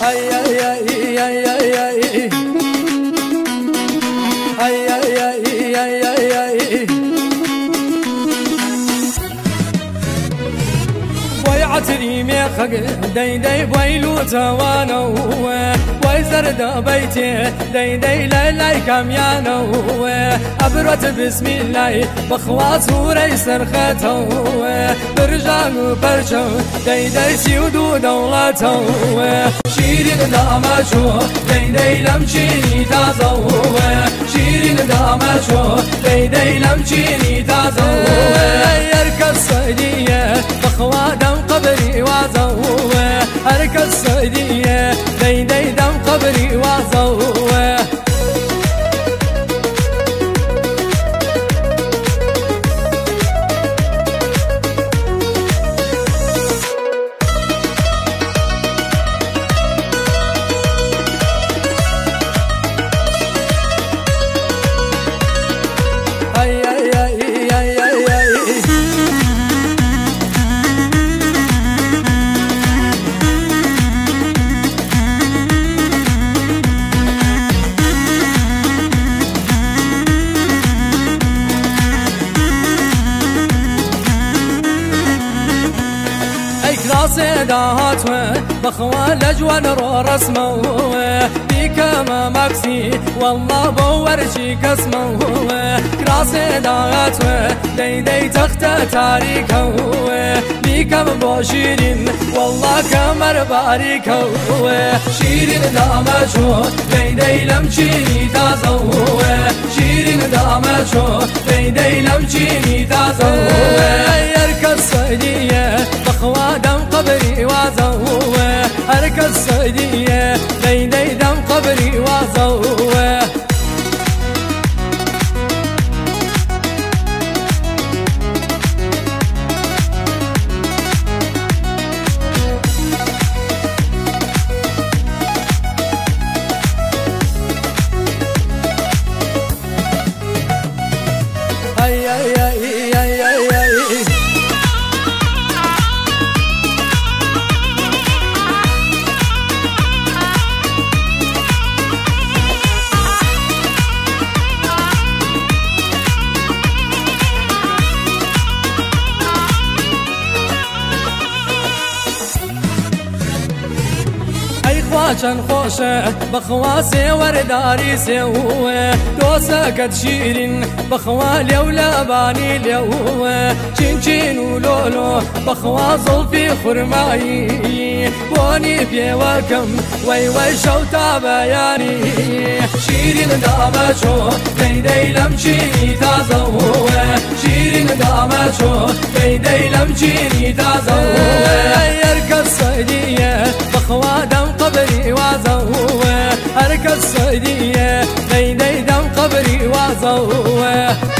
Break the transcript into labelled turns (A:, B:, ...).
A: ay ay ay ay ay خاطري مي داي داي بويلو توانو وزر دا بيتي داي داي لاي كاميانو أبرت بسم الله بخواس وري سرخته برجان وبرجو داي داي سيودو دولته شيرين داما شو داي داي لمشيني تازو شيرين داما شو داي داي لمشيني تازو يركب صيدية بخوات المملكة السعودية دي دم قبري وعزوة. صداته بخوال اجوان رو رسمه بيك ما مكسي والله بورشي قسمه كرا داته دي دي تخت تاريكه بيكم بو شيرين والله كمر باريكه شيرين دا مجهود دي دي لمشيني تازه شيرين دا مجهود دي دي لمشيني تازه الحركة الصعيدية بين دم قبري وعزوه هيا يا خواشن خوشه بخواسی ورداری سیوه دوسکت شیرین بخوالی و لبانی لیوه چین چین و لولو بخواه زلفی خرمایی. بونی پیوکم وی وی شو تا بیانی. شیرین دامه چو دی لم چینی تازه شیرین دامه چو دی لم چینی تازه المملكة السعودية ليلي دم قبري وعزوه